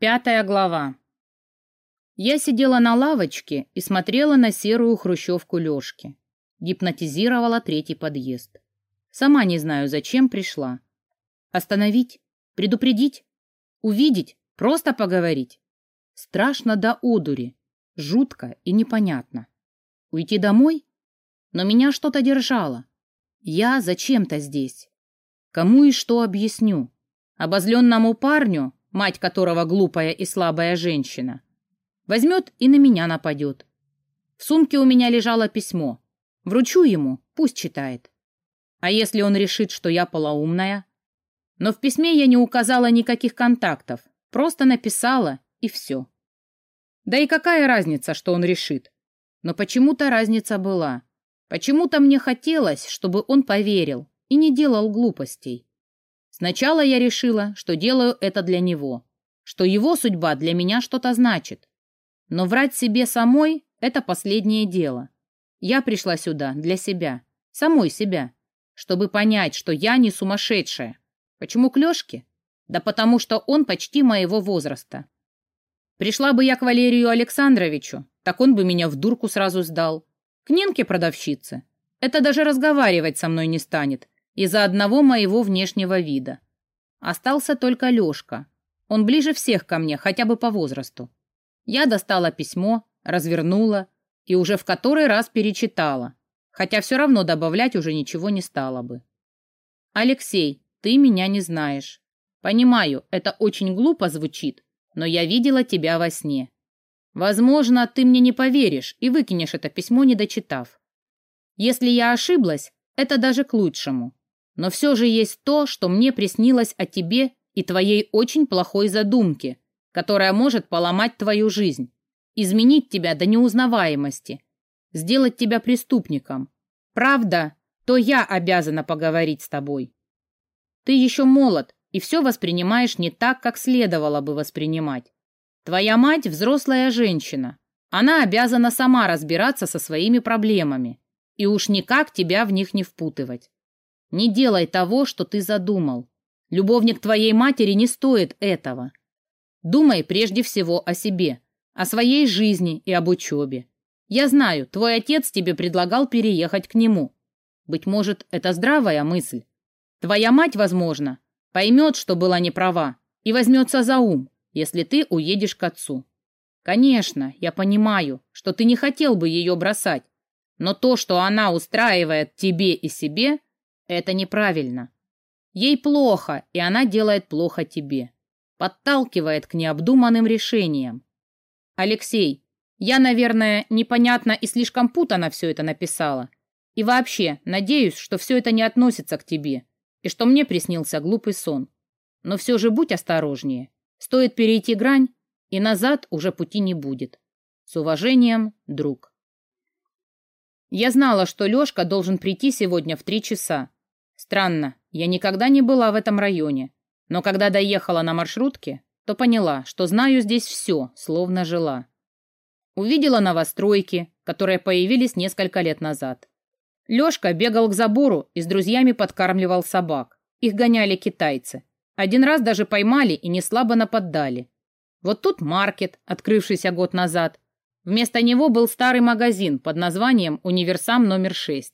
Пятая глава. Я сидела на лавочке и смотрела на серую хрущевку Лёшки. Гипнотизировала третий подъезд. Сама не знаю, зачем пришла. Остановить? Предупредить? Увидеть? Просто поговорить? Страшно до одури. Жутко и непонятно. Уйти домой? Но меня что-то держало. Я зачем-то здесь. Кому и что объясню? Обозленному парню мать которого глупая и слабая женщина, возьмет и на меня нападет. В сумке у меня лежало письмо. Вручу ему, пусть читает. А если он решит, что я полоумная? Но в письме я не указала никаких контактов, просто написала, и все. Да и какая разница, что он решит? Но почему-то разница была. Почему-то мне хотелось, чтобы он поверил и не делал глупостей. Сначала я решила, что делаю это для него, что его судьба для меня что-то значит. Но врать себе самой – это последнее дело. Я пришла сюда для себя, самой себя, чтобы понять, что я не сумасшедшая. Почему к? Да потому что он почти моего возраста. Пришла бы я к Валерию Александровичу, так он бы меня в дурку сразу сдал. К Нинке продавщице. Это даже разговаривать со мной не станет, из-за одного моего внешнего вида. Остался только Лёшка. Он ближе всех ко мне, хотя бы по возрасту. Я достала письмо, развернула и уже в который раз перечитала, хотя все равно добавлять уже ничего не стало бы. «Алексей, ты меня не знаешь. Понимаю, это очень глупо звучит, но я видела тебя во сне. Возможно, ты мне не поверишь и выкинешь это письмо, не дочитав. Если я ошиблась, это даже к лучшему. Но все же есть то, что мне приснилось о тебе и твоей очень плохой задумке, которая может поломать твою жизнь, изменить тебя до неузнаваемости, сделать тебя преступником. Правда, то я обязана поговорить с тобой. Ты еще молод и все воспринимаешь не так, как следовало бы воспринимать. Твоя мать взрослая женщина. Она обязана сама разбираться со своими проблемами и уж никак тебя в них не впутывать. Не делай того, что ты задумал. Любовник твоей матери не стоит этого. Думай прежде всего о себе, о своей жизни и об учебе. Я знаю, твой отец тебе предлагал переехать к нему. Быть может, это здравая мысль. Твоя мать, возможно, поймет, что была неправа, и возьмется за ум, если ты уедешь к отцу. Конечно, я понимаю, что ты не хотел бы ее бросать, но то, что она устраивает тебе и себе – это неправильно. Ей плохо, и она делает плохо тебе. Подталкивает к необдуманным решениям. Алексей, я, наверное, непонятно и слишком путано все это написала. И вообще, надеюсь, что все это не относится к тебе, и что мне приснился глупый сон. Но все же будь осторожнее. Стоит перейти грань, и назад уже пути не будет. С уважением, друг. Я знала, что Лешка должен прийти сегодня в три часа, Странно, я никогда не была в этом районе, но когда доехала на маршрутке, то поняла, что знаю здесь все, словно жила. Увидела новостройки, которые появились несколько лет назад. Лёшка бегал к забору и с друзьями подкармливал собак. Их гоняли китайцы. Один раз даже поймали и неслабо нападали. Вот тут маркет, открывшийся год назад. Вместо него был старый магазин под названием «Универсам номер 6».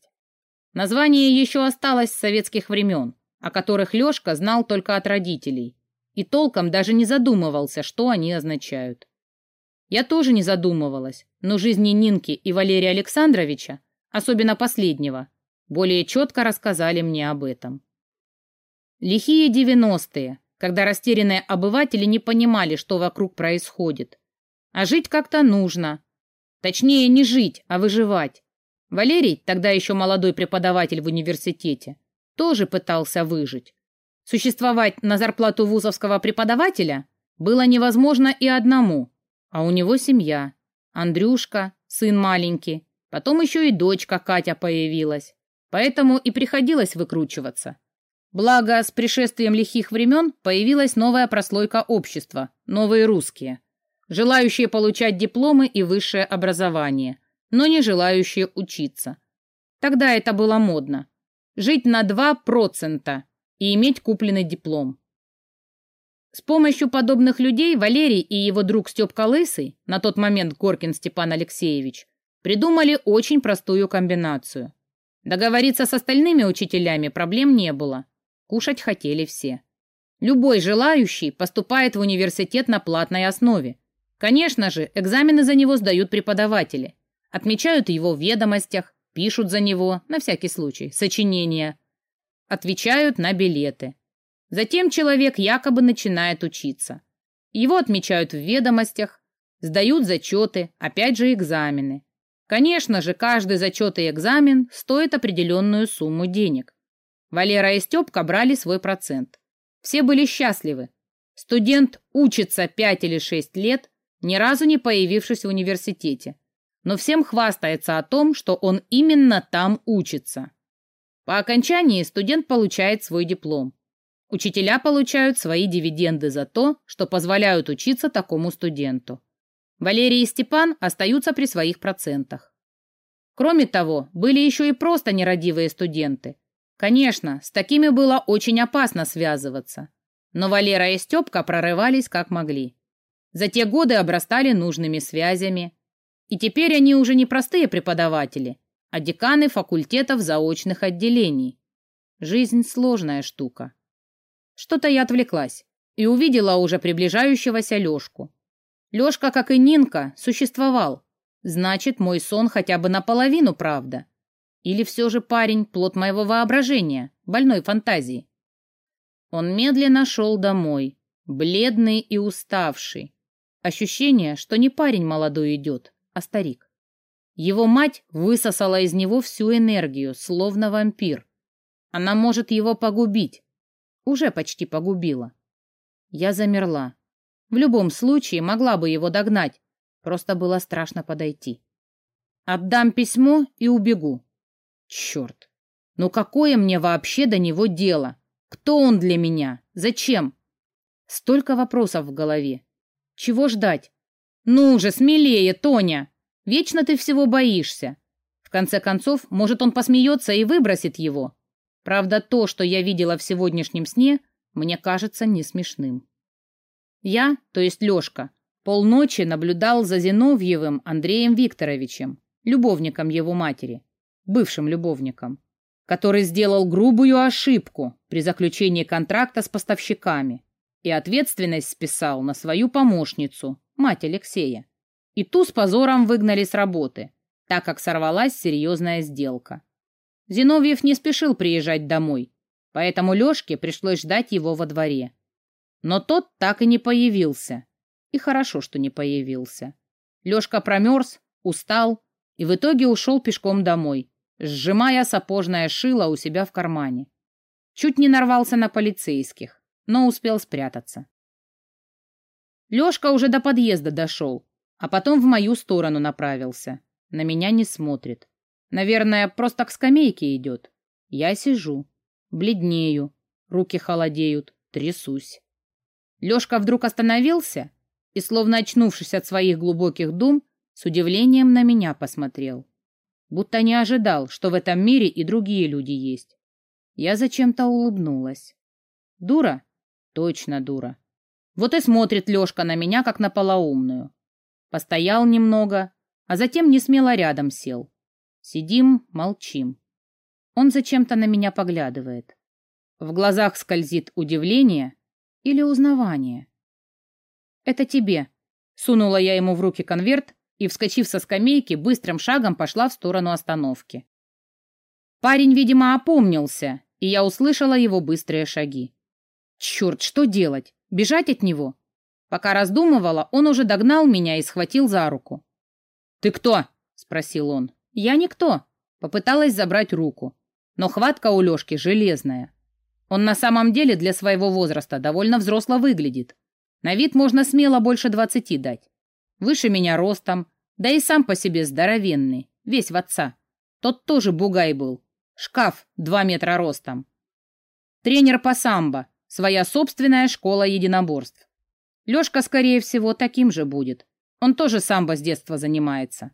Название еще осталось с советских времен, о которых Лешка знал только от родителей, и толком даже не задумывался, что они означают. Я тоже не задумывалась, но жизни Нинки и Валерия Александровича, особенно последнего, более четко рассказали мне об этом. Лихие девяностые, когда растерянные обыватели не понимали, что вокруг происходит. А жить как-то нужно. Точнее, не жить, а выживать. Валерий, тогда еще молодой преподаватель в университете, тоже пытался выжить. Существовать на зарплату вузовского преподавателя было невозможно и одному, а у него семья. Андрюшка, сын маленький, потом еще и дочка Катя появилась. Поэтому и приходилось выкручиваться. Благо, с пришествием лихих времен появилась новая прослойка общества, новые русские, желающие получать дипломы и высшее образование – но не желающие учиться. Тогда это было модно. Жить на 2% и иметь купленный диплом. С помощью подобных людей Валерий и его друг Степка Лысый, на тот момент Горкин Степан Алексеевич, придумали очень простую комбинацию. Договориться с остальными учителями проблем не было. Кушать хотели все. Любой желающий поступает в университет на платной основе. Конечно же, экзамены за него сдают преподаватели. Отмечают его в ведомостях, пишут за него, на всякий случай, сочинения. Отвечают на билеты. Затем человек якобы начинает учиться. Его отмечают в ведомостях, сдают зачеты, опять же экзамены. Конечно же, каждый зачет и экзамен стоит определенную сумму денег. Валера и Степка брали свой процент. Все были счастливы. Студент учится 5 или 6 лет, ни разу не появившись в университете, но всем хвастается о том, что он именно там учится. По окончании студент получает свой диплом. Учителя получают свои дивиденды за то, что позволяют учиться такому студенту. Валерий и Степан остаются при своих процентах. Кроме того, были еще и просто нерадивые студенты. Конечно, с такими было очень опасно связываться. Но Валера и Степка прорывались как могли. За те годы обрастали нужными связями. И теперь они уже не простые преподаватели, а деканы факультетов заочных отделений. Жизнь сложная штука. Что-то я отвлеклась и увидела уже приближающегося Лешку. Лешка, как и Нинка, существовал. Значит, мой сон хотя бы наполовину правда. Или все же парень плод моего воображения, больной фантазии. Он медленно шел домой, бледный и уставший. Ощущение, что не парень молодой идет, а старик. Его мать высосала из него всю энергию, словно вампир. Она может его погубить, уже почти погубила. Я замерла. В любом случае могла бы его догнать, просто было страшно подойти. Отдам письмо и убегу. Черт! Ну какое мне вообще до него дело? Кто он для меня? Зачем? Столько вопросов в голове. Чего ждать? Ну же, смелее, Тоня! Вечно ты всего боишься. В конце концов, может, он посмеется и выбросит его. Правда, то, что я видела в сегодняшнем сне, мне кажется не смешным. Я, то есть Лешка, полночи наблюдал за Зиновьевым Андреем Викторовичем, любовником его матери, бывшим любовником, который сделал грубую ошибку при заключении контракта с поставщиками и ответственность списал на свою помощницу, мать Алексея. И ту с позором выгнали с работы, так как сорвалась серьезная сделка. Зиновьев не спешил приезжать домой, поэтому Лешке пришлось ждать его во дворе. Но тот так и не появился. И хорошо, что не появился. Лешка промерз, устал и в итоге ушел пешком домой, сжимая сапожное шило у себя в кармане. Чуть не нарвался на полицейских, но успел спрятаться. Лешка уже до подъезда дошел, а потом в мою сторону направился. На меня не смотрит. Наверное, просто к скамейке идет. Я сижу, бледнею, руки холодеют, трясусь. Лёшка вдруг остановился и, словно очнувшись от своих глубоких дум, с удивлением на меня посмотрел. Будто не ожидал, что в этом мире и другие люди есть. Я зачем-то улыбнулась. Дура? Точно дура. Вот и смотрит Лёшка на меня, как на полоумную. Постоял немного, а затем не смело рядом сел. Сидим, молчим. Он зачем-то на меня поглядывает. В глазах скользит удивление или узнавание. «Это тебе», — сунула я ему в руки конверт и, вскочив со скамейки, быстрым шагом пошла в сторону остановки. Парень, видимо, опомнился, и я услышала его быстрые шаги. Черт, что делать? Бежать от него? Пока раздумывала, он уже догнал меня и схватил за руку. «Ты кто?» — спросил он. Я никто. Попыталась забрать руку. Но хватка у Лёшки железная. Он на самом деле для своего возраста довольно взросло выглядит. На вид можно смело больше двадцати дать. Выше меня ростом, да и сам по себе здоровенный, весь в отца. Тот тоже бугай был. Шкаф два метра ростом. Тренер по самбо, своя собственная школа единоборств. Лёшка, скорее всего, таким же будет. Он тоже самбо с детства занимается.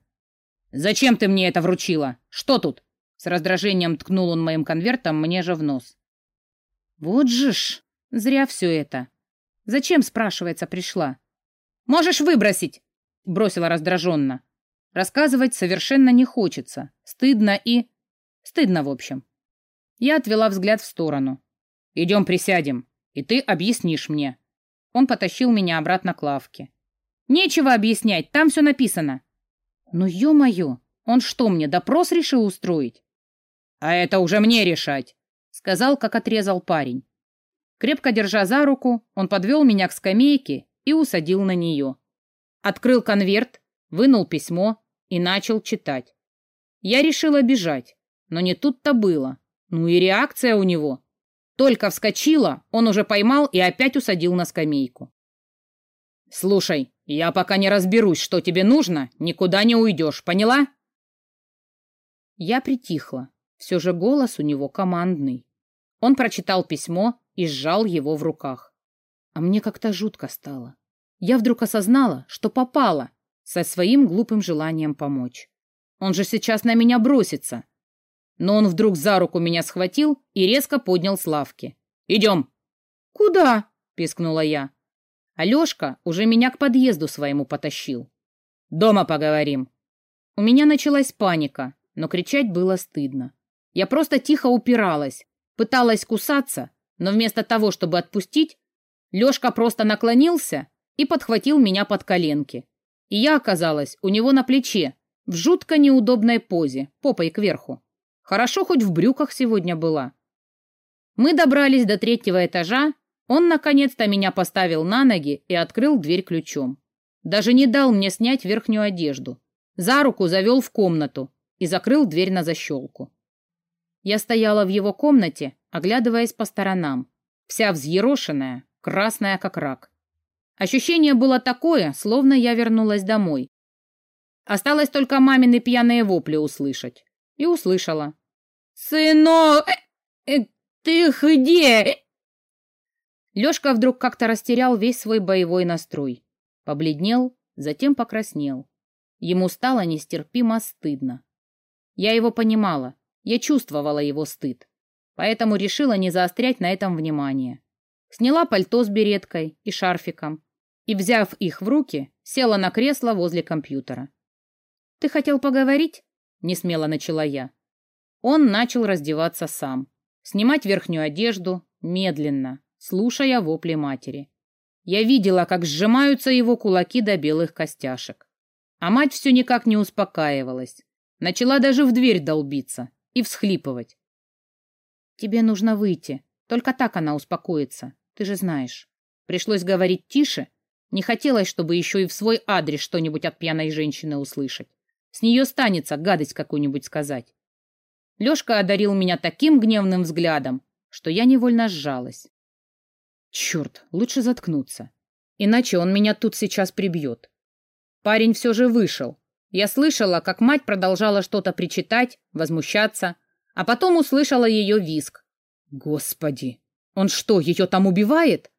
«Зачем ты мне это вручила? Что тут?» С раздражением ткнул он моим конвертом мне же в нос. «Вот же ж! Зря все это. Зачем, спрашивается, пришла? Можешь выбросить, бросила раздраженно. Рассказывать совершенно не хочется. Стыдно и... Стыдно, в общем. Я отвела взгляд в сторону. «Идем присядем, и ты объяснишь мне». Он потащил меня обратно к лавке. «Нечего объяснять, там все написано». «Ну, ё-моё, он что, мне допрос решил устроить?» «А это уже мне решать», — сказал, как отрезал парень. Крепко держа за руку, он подвел меня к скамейке и усадил на нее. Открыл конверт, вынул письмо и начал читать. Я решила бежать, но не тут-то было. Ну и реакция у него. Только вскочила, он уже поймал и опять усадил на скамейку. «Слушай, я пока не разберусь, что тебе нужно, никуда не уйдешь, поняла?» Я притихла. Все же голос у него командный. Он прочитал письмо и сжал его в руках. А мне как-то жутко стало. Я вдруг осознала, что попала со своим глупым желанием помочь. Он же сейчас на меня бросится. Но он вдруг за руку меня схватил и резко поднял с лавки. «Идем!» «Куда?» — пискнула я. Алешка уже меня к подъезду своему потащил. «Дома поговорим». У меня началась паника, но кричать было стыдно. Я просто тихо упиралась, пыталась кусаться, но вместо того, чтобы отпустить, Лешка просто наклонился и подхватил меня под коленки. И я оказалась у него на плече, в жутко неудобной позе, попой кверху. Хорошо хоть в брюках сегодня была. Мы добрались до третьего этажа, он наконец-то меня поставил на ноги и открыл дверь ключом. Даже не дал мне снять верхнюю одежду. За руку завел в комнату и закрыл дверь на защелку. Я стояла в его комнате, оглядываясь по сторонам, вся взъерошенная, красная как рак. Ощущение было такое, словно я вернулась домой. Осталось только мамины пьяные вопли услышать. И услышала. «Сынок, э, э, ты где?» Лёшка вдруг как-то растерял весь свой боевой настрой. Побледнел, затем покраснел. Ему стало нестерпимо стыдно. Я его понимала, я чувствовала его стыд, поэтому решила не заострять на этом внимание. Сняла пальто с береткой и шарфиком и, взяв их в руки, села на кресло возле компьютера. «Ты хотел поговорить?» — несмело начала я. Он начал раздеваться сам, снимать верхнюю одежду, медленно, слушая вопли матери. Я видела, как сжимаются его кулаки до белых костяшек. А мать все никак не успокаивалась. Начала даже в дверь долбиться и всхлипывать. «Тебе нужно выйти. Только так она успокоится. Ты же знаешь». Пришлось говорить тише. Не хотелось, чтобы еще и в свой адрес что-нибудь от пьяной женщины услышать. С нее станется гадость какую-нибудь сказать. Лешка одарил меня таким гневным взглядом, что я невольно сжалась. Черт, лучше заткнуться. Иначе он меня тут сейчас прибьет. Парень все же вышел, я слышала, как мать продолжала что-то причитать, возмущаться, а потом услышала ее визг. Господи, он что, ее там убивает?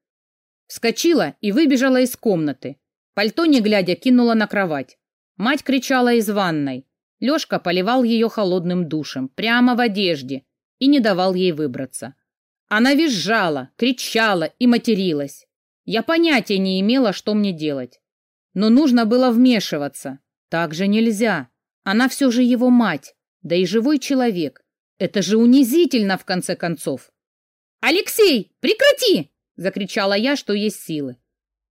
Вскочила и выбежала из комнаты. Пальто, не глядя, кинула на кровать. Мать кричала из ванной. Лешка поливал ее холодным душем, прямо в одежде, и не давал ей выбраться. Она визжала, кричала и материлась. Я понятия не имела, что мне делать. Но нужно было вмешиваться, так же нельзя. Она все же его мать, да и живой человек. Это же унизительно, в конце концов. «Алексей, прекрати!» — закричала я, что есть силы.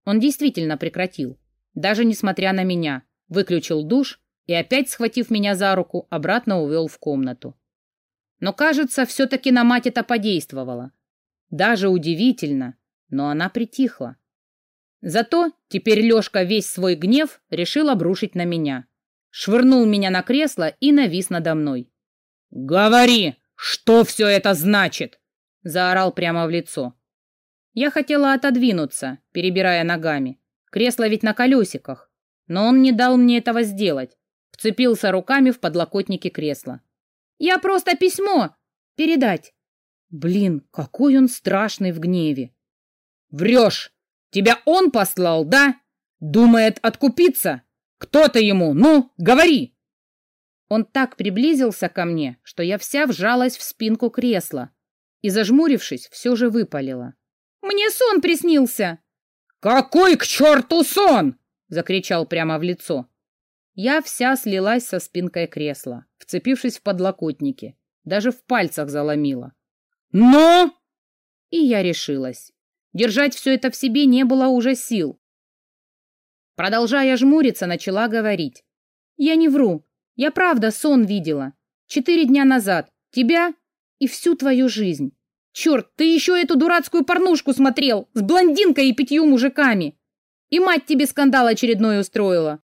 Он действительно прекратил, даже несмотря на меня, выключил душ и опять, схватив меня за руку, обратно увел в комнату. Но, кажется, все-таки на мать это подействовало. Даже удивительно, но она притихла. Зато теперь Лёшка весь свой гнев решил обрушить на меня. Швырнул меня на кресло и навис надо мной. «Говори, что все это значит?» Заорал прямо в лицо. Я хотела отодвинуться, перебирая ногами. Кресло ведь на колесиках. Но он не дал мне этого сделать. Вцепился руками в подлокотники кресла. «Я просто письмо! Передать!» Блин, какой он страшный в гневе. «Врешь! Тебя он послал, да? Думает откупиться? Кто-то ему, ну, говори!» Он так приблизился ко мне, что я вся вжалась в спинку кресла и, зажмурившись, все же выпалила. «Мне сон приснился!» «Какой к черту сон?» — закричал прямо в лицо. Я вся слилась со спинкой кресла, вцепившись в подлокотники. Даже в пальцах заломила. «Но!» И я решилась. Держать все это в себе не было уже сил. Продолжая жмуриться, начала говорить. «Я не вру. Я правда сон видела. Четыре дня назад. Тебя и всю твою жизнь. Черт, ты еще эту дурацкую порнушку смотрел с блондинкой и пятью мужиками. И мать тебе скандал очередной устроила.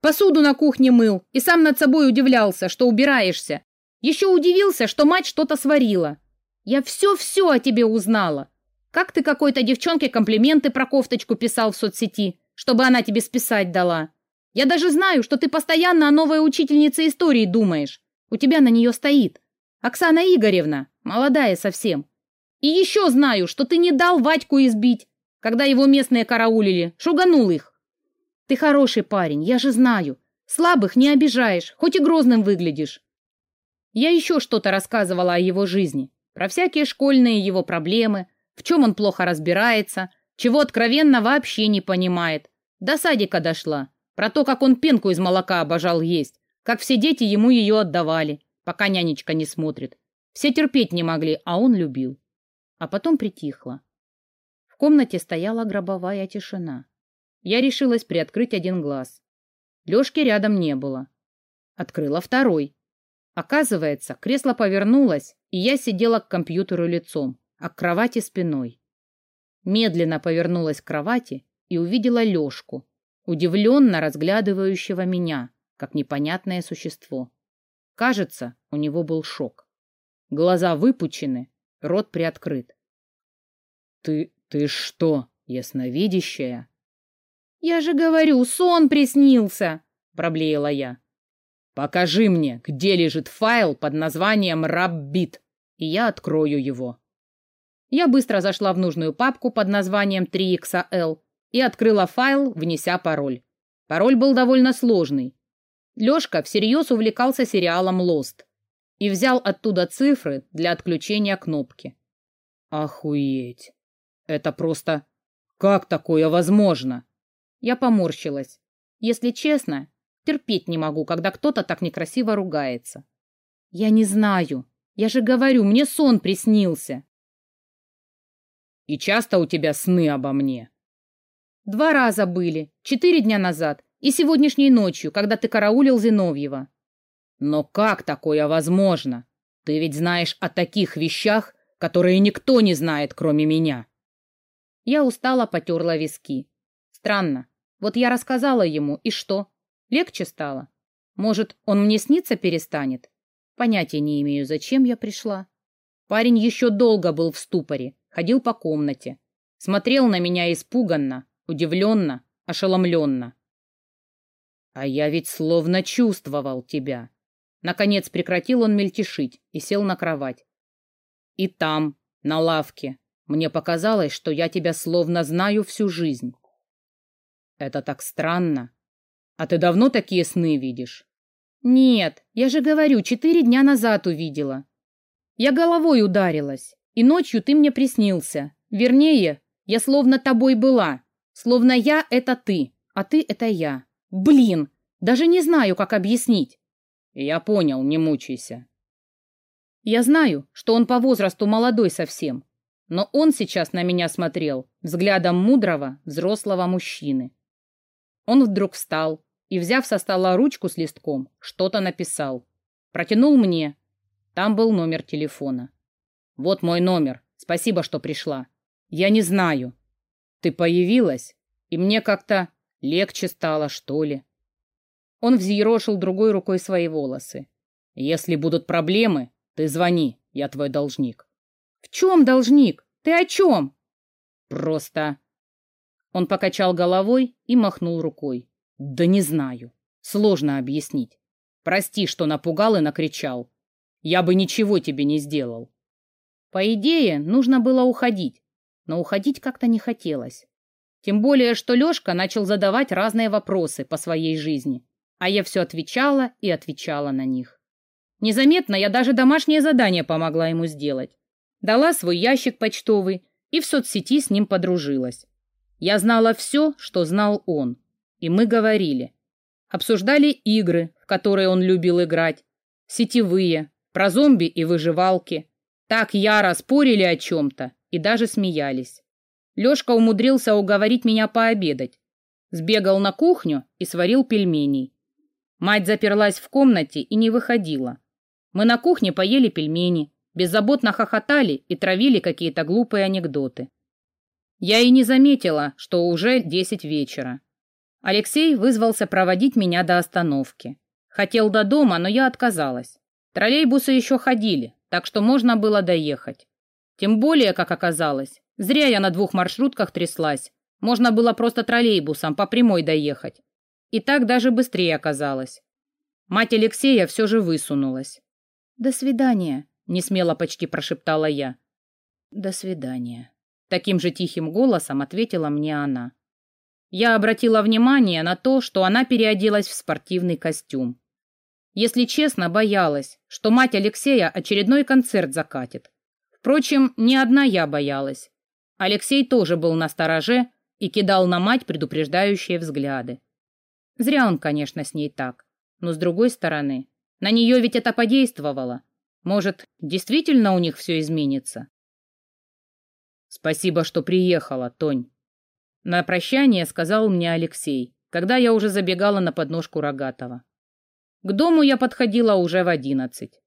Посуду на кухне мыл и сам над собой удивлялся, что убираешься. Еще удивился, что мать что-то сварила. Я все-все о тебе узнала. Как ты какой-то девчонке комплименты про кофточку писал в соцсети, чтобы она тебе списать дала. Я даже знаю, что ты постоянно о новой учительнице истории думаешь. У тебя на нее стоит. Оксана Игоревна, молодая совсем. И еще знаю, что ты не дал Вадьку избить, когда его местные караулили, шуганул их. Ты хороший парень, я же знаю. Слабых не обижаешь, хоть и грозным выглядишь. Я еще что-то рассказывала о его жизни, про всякие школьные его проблемы, в чем он плохо разбирается, чего откровенно вообще не понимает. До садика дошла, про то, как он пенку из молока обожал есть, как все дети ему ее отдавали, пока нянечка не смотрит. Все терпеть не могли, а он любил а потом притихла. Комнате стояла гробовая тишина. Я решилась приоткрыть один глаз. Лёшки рядом не было. Открыла второй. Оказывается, кресло повернулось, и я сидела к компьютеру лицом, а к кровати спиной. Медленно повернулась к кровати и увидела Лёшку, удивленно разглядывающего меня, как непонятное существо. Кажется, у него был шок. Глаза выпучены, Рот приоткрыт. «Ты... ты что, ясновидящая?» «Я же говорю, сон приснился!» — проблеяла я. «Покажи мне, где лежит файл под названием «Раббит», и я открою его». Я быстро зашла в нужную папку под названием 3XL и открыла файл, внеся пароль. Пароль был довольно сложный. Лёшка всерьез увлекался сериалом «Лост» и взял оттуда цифры для отключения кнопки. Охуеть! Это просто... Как такое возможно? Я поморщилась. Если честно, терпеть не могу, когда кто-то так некрасиво ругается. Я не знаю. Я же говорю, мне сон приснился. И часто у тебя сны обо мне? Два раза были, четыре дня назад и сегодняшней ночью, когда ты караулил Зиновьева. Но как такое возможно? Ты ведь знаешь о таких вещах, которые никто не знает, кроме меня. Я устало потерла виски. Странно. Вот я рассказала ему, и что? Легче стало? Может, он мне снится перестанет? Понятия не имею, зачем я пришла. Парень еще долго был в ступоре, ходил по комнате. Смотрел на меня испуганно, удивленно, ошеломленно. А я ведь словно чувствовал тебя. Наконец прекратил он мельтешить и сел на кровать. И там, на лавке, мне показалось, что я тебя словно знаю всю жизнь. Это так странно. А ты давно такие сны видишь? Нет, я же говорю, четыре дня назад увидела. Я головой ударилась, и ночью ты мне приснился. Вернее, я словно тобой была. Словно я — это ты, а ты — это я. Блин, даже не знаю, как объяснить. Я понял, не мучайся. Я знаю, что он по возрасту молодой совсем, но он сейчас на меня смотрел взглядом мудрого, взрослого мужчины. Он вдруг встал и, взяв со стола ручку с листком, что-то написал. Протянул мне. Там был номер телефона. Вот мой номер. Спасибо, что пришла. Я не знаю. Ты появилась, и мне как-то легче стало, что ли. Он взъерошил другой рукой свои волосы. «Если будут проблемы, ты звони, я твой должник». «В чем должник? Ты о чем?» «Просто...» Он покачал головой и махнул рукой. «Да не знаю. Сложно объяснить. Прости, что напугал и накричал. Я бы ничего тебе не сделал». По идее, нужно было уходить, но уходить как-то не хотелось. Тем более, что Лёшка начал задавать разные вопросы по своей жизни, а я все отвечала и отвечала на них. Незаметно я даже домашнее задание помогла ему сделать. Дала свой ящик почтовый и в соцсети с ним подружилась. Я знала все, что знал он, и мы говорили. Обсуждали игры, в которые он любил играть, сетевые, про зомби и выживалки. Так яро спорили о чем-то и даже смеялись. Лешка умудрился уговорить меня пообедать. Сбегал на кухню и сварил пельменей. Мать заперлась в комнате и не выходила. Мы на кухне поели пельмени, беззаботно хохотали и травили какие-то глупые анекдоты. Я и не заметила, что уже десять вечера. Алексей вызвался проводить меня до остановки. Хотел до дома, но я отказалась. Троллейбусы еще ходили, так что можно было доехать. Тем более, как оказалось, зря я на двух маршрутках тряслась. Можно было просто троллейбусом по прямой доехать. И так даже быстрее оказалось. Мать Алексея все же высунулась. «До свидания», — несмело почти прошептала я. «До свидания», — таким же тихим голосом ответила мне она. Я обратила внимание на то, что она переоделась в спортивный костюм. Если честно, боялась, что мать Алексея очередной концерт закатит. Впрочем, не одна я боялась. Алексей тоже был на стороже и кидал на мать предупреждающие взгляды. Зря он, конечно, с ней так. Но с другой стороны, на нее ведь это подействовало. Может, действительно у них все изменится? Спасибо, что приехала, Тонь. На прощание сказал мне Алексей, когда я уже забегала на подножку Рогатого. К дому я подходила уже в одиннадцать.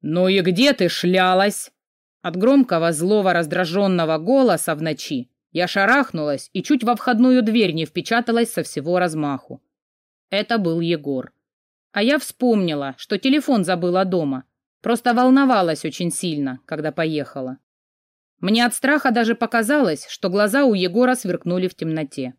«Ну и где ты шлялась?» От громкого, злого, раздраженного голоса в ночи я шарахнулась и чуть во входную дверь не впечаталась со всего размаху. Это был Егор. А я вспомнила, что телефон забыла дома. Просто волновалась очень сильно, когда поехала. Мне от страха даже показалось, что глаза у Егора сверкнули в темноте.